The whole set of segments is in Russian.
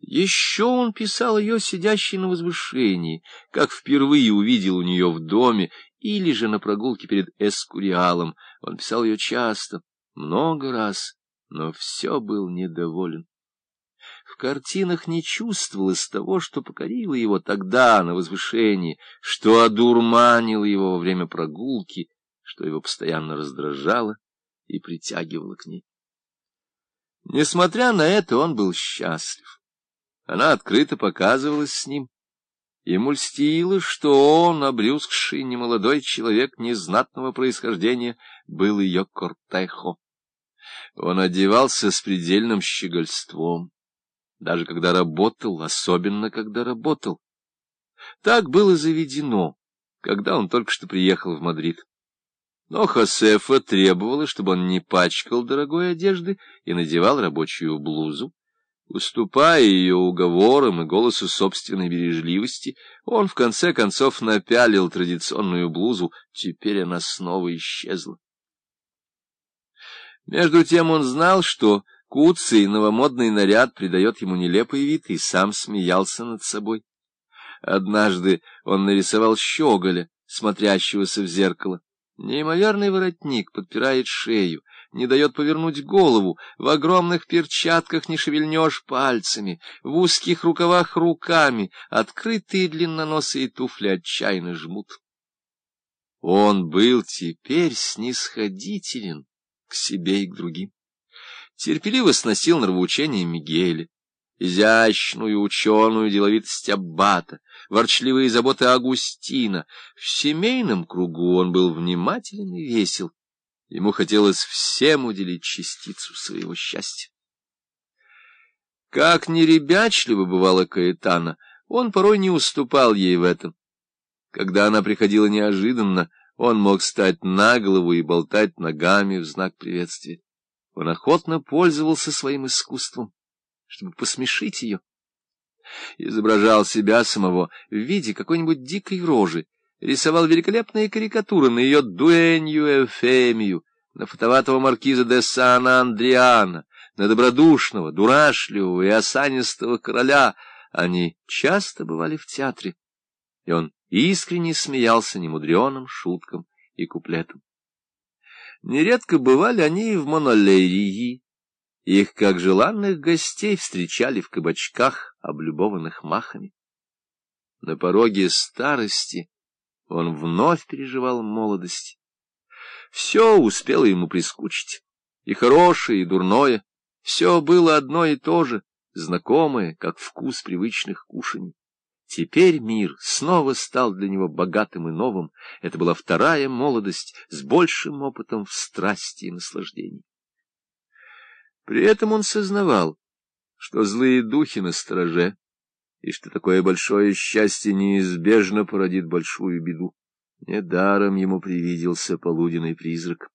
Еще он писал ее, сидящей на возвышении, как впервые увидел у нее в доме, или же на прогулке перед Эскуриалом. Он писал ее часто, много раз, но все был недоволен. В картинах не чувствовалось того, что покорило его тогда на возвышении, что одурманило его во время прогулки, что его постоянно раздражало и притягивало к ней. Несмотря на это, он был счастлив. Она открыто показывалась с ним. Ему льстило, что он, обрюзгший немолодой человек незнатного происхождения, был ее кортехо. Он одевался с предельным щегольством, даже когда работал, особенно когда работал. Так было заведено, когда он только что приехал в Мадрид. Но Хосефа требовала, чтобы он не пачкал дорогой одежды и надевал рабочую блузу. Уступая ее уговорам и голосу собственной бережливости, он в конце концов напялил традиционную блузу, теперь она снова исчезла. Между тем он знал, что куцый новомодный наряд придает ему нелепый вид, и сам смеялся над собой. Однажды он нарисовал щеголя, смотрящегося в зеркало. Неимоверный воротник подпирает шею, не дает повернуть голову, в огромных перчатках не шевельнешь пальцами, в узких рукавах руками, открытые длинноносые туфли отчаянно жмут. Он был теперь снисходителен к себе и к другим. Терпеливо сносил нравоучения Мигеля, изящную ученую деловитость Аббата, ворчливые заботы Агустина. В семейном кругу он был внимателен и весел. Ему хотелось всем уделить частицу своего счастья. Как неребячливо бывала Каэтана, он порой не уступал ей в этом. Когда она приходила неожиданно, он мог стать на голову и болтать ногами в знак приветствия. Он охотно пользовался своим искусством, чтобы посмешить ее изображал себя самого в виде какой-нибудь дикой рожи, рисовал великолепные карикатуры на ее дуэнью Эфемию, на фотоватого маркиза де Сан-Андриана, на добродушного, дурашливого и осанистого короля. Они часто бывали в театре, и он искренне смеялся немудреным шуткам и куплетам. Нередко бывали они и в Монолерии, их, как желанных гостей, встречали в кабачках, облюбованных махами. На пороге старости он вновь переживал молодость. Все успело ему прискучить, и хорошее, и дурное. Все было одно и то же, знакомое, как вкус привычных кушаний. Теперь мир снова стал для него богатым и новым. Это была вторая молодость с большим опытом в страсти и наслаждении. При этом он сознавал, что злые духи на стороже, и что такое большое счастье неизбежно породит большую беду. Недаром ему привиделся полуденный призрак.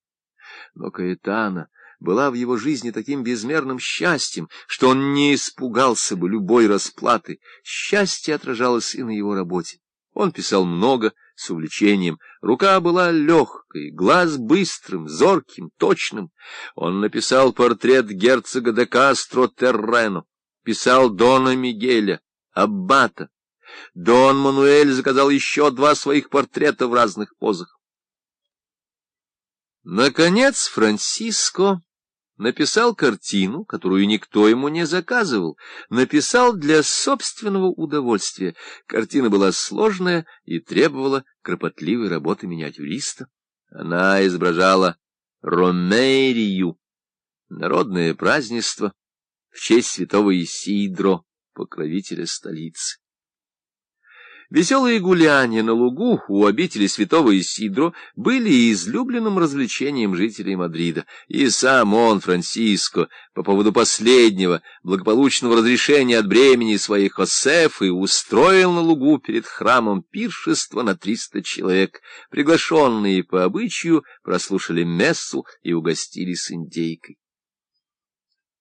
Но Каэтана была в его жизни таким безмерным счастьем, что он не испугался бы любой расплаты. Счастье отражалось и на его работе. Он писал много, с увлечением. Рука была легкой, глаз быстрым, зорким, точным. Он написал портрет герцога де Кастро Террено, писал Дона Мигеля, Аббата. Дон Мануэль заказал еще два своих портрета в разных позах. Наконец Франциско написал картину, которую никто ему не заказывал, написал для собственного удовольствия. Картина была сложная и требовала кропотливой работы миниатюриста. Она изображала Ромерию, народное празднество в честь святого Исидро, покровителя столицы. Веселые гуляния на лугу у обители святого Исидро были излюбленным развлечением жителей Мадрида, и сам он, Франсиско, по поводу последнего благополучного разрешения от бремени своих Осефы, устроил на лугу перед храмом пиршество на триста человек. Приглашенные по обычаю прослушали мессу и угостились индейкой.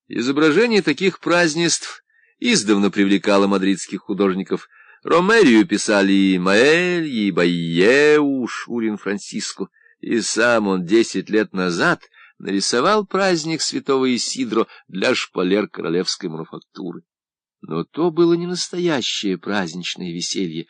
Изображение таких празднеств издавна привлекало мадридских художников – Ромерию писали и Маэль, и Байеу, Шурин Франциско, и сам он десять лет назад нарисовал праздник святого Исидро для шпалер королевской мануфактуры. Но то было не настоящее праздничное веселье,